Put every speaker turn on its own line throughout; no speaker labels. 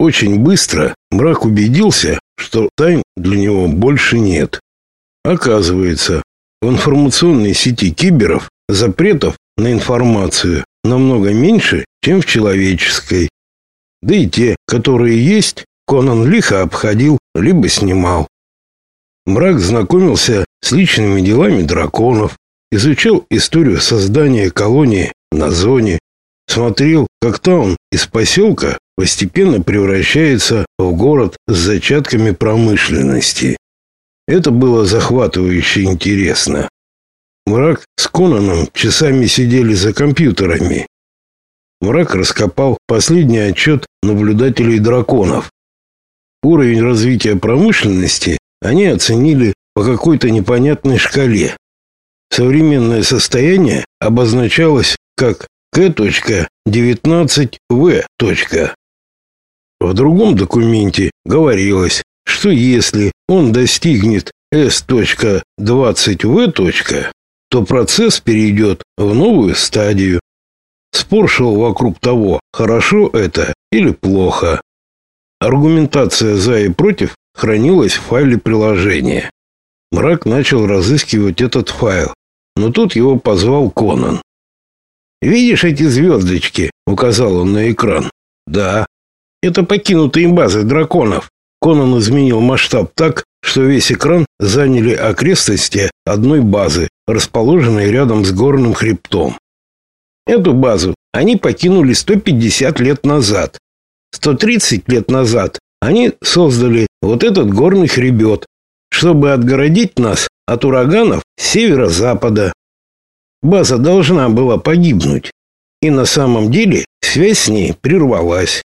Очень быстро мрак убедился, что тайн для него больше нет. Оказывается, в информационной сети киберов запретов на информацию намного меньше, чем в человеческой. Да и те, которые есть, Конан лихо обходил, либо снимал. Мрак знакомился с личными делами драконов, изучал историю создания колонии на зоне, смотрел, как таун из поселка постепенно превращается в город с зачатками промышленности. Это было захватывающе интересно. Мрак с Конаном часами сидели за компьютерами. Мрак раскопал последний отчет наблюдателей драконов. Уровень развития промышленности они оценили по какой-то непонятной шкале. Современное состояние обозначалось как К.19В. В другом документе говорилось, что если он достигнет S.20V, то процесс перейдет в новую стадию. Спор шел вокруг того, хорошо это или плохо. Аргументация за и против хранилась в файле приложения. Мрак начал разыскивать этот файл, но тут его позвал Конан. «Видишь эти звездочки?» — указал он на экран. «Да». «Это покинутые базы драконов». Конан изменил масштаб так, что весь экран заняли окрестности одной базы, расположенной рядом с горным хребтом. Эту базу они покинули 150 лет назад. 130 лет назад они создали вот этот горный хребет, чтобы отгородить нас от ураганов северо-запада. База должна была погибнуть, и на самом деле связь с ней прервалась.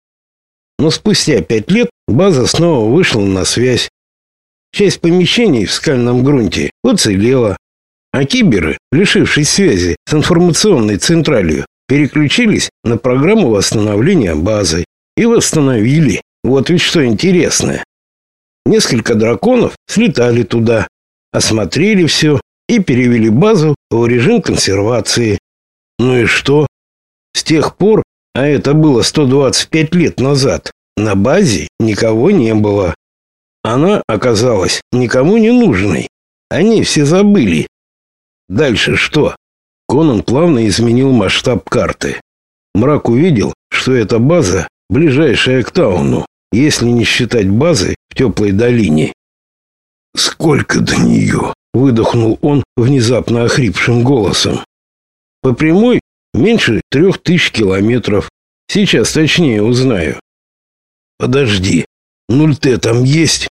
Но спустя пять лет база снова вышла на связь. Часть помещений в скальном грунте уцелела, а киберы, лишившись связи с информационной централью, переключились на программу восстановления базы и восстановили. Вот ведь что интересно. Несколько драконов слетали туда, осмотрели все и перевели базу в режим консервации. Ну и что? С тех пор, а это было 125 лет назад, на базе никого не было. Она оказалась никому не нужной. Они все забыли. Дальше что? Конан плавно изменил масштаб карты. Мрак увидел, что эта база ближайшая к Тауну, если не считать базы в теплой долине. «Сколько до нее?» — выдохнул он внезапно охрипшим голосом. «По прямой меньше трех тысяч километров. Сейчас точнее узнаю». «Подожди, нуль Т там есть?»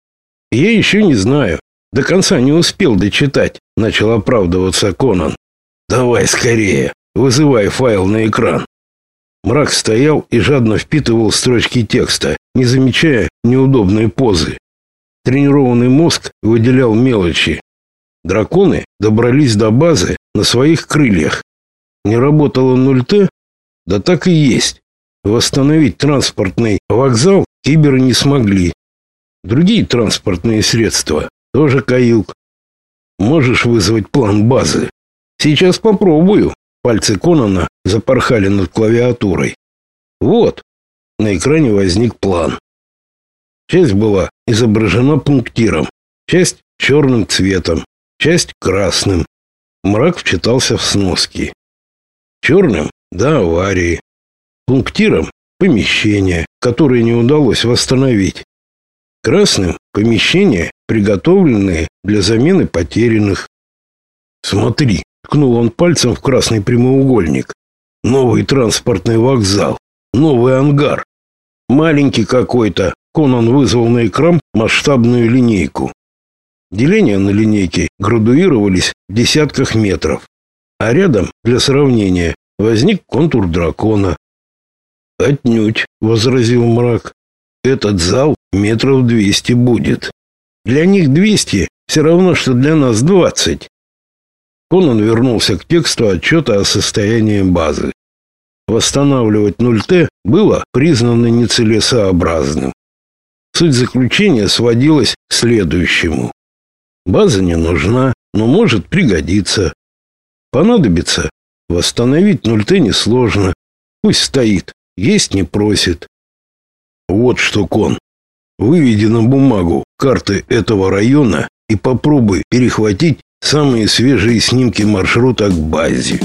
«Я еще не знаю. До конца не успел дочитать», — начал оправдываться Конан. «Давай скорее, вызывай файл на экран». Мрак стоял и жадно впитывал строчки текста, не замечая неудобной позы. Тренированный мозг выделял мелочи. Драконы добрались до базы на своих крыльях. Не работало 0Т? Да так и есть. Восстановить транспортный вокзал киберы не смогли. Другие транспортные средства тоже каюк. Можешь вызвать план базы? Сейчас попробую. Пальцы Конана запорхали над клавиатурой. Вот, на экране возник план. Часть была изображена пунктиром, часть черным цветом, часть красным. Мрак вчитался в сноски. Черным – до аварии. Пунктиром – помещение, которое не удалось восстановить. Красным – помещения, приготовленные для замены потерянных. Смотри, ткнул он пальцем в красный прямоугольник. Новый транспортный вокзал, новый ангар. Маленький какой-то. Конан вызвал на экран масштабную линейку. Деления на линейке градуировались в десятках метров. А рядом, для сравнения, возник контур дракона. «Отнюдь», — возразил мрак. «Этот зал метров двести будет. Для них двести все равно, что для нас двадцать». Конан вернулся к тексту отчета о состоянии базы. Восстанавливать 0Т было признано нецелесообразным. Суть заключения сводилась к следующему. База не нужна, но может пригодиться. Понадобится. Восстановить 0Т несложно. Пусть стоит, есть не просит. Вот что, Кон. Выведи на бумагу карты этого района и попробуй перехватить самые свежие снимки маршрута к базе.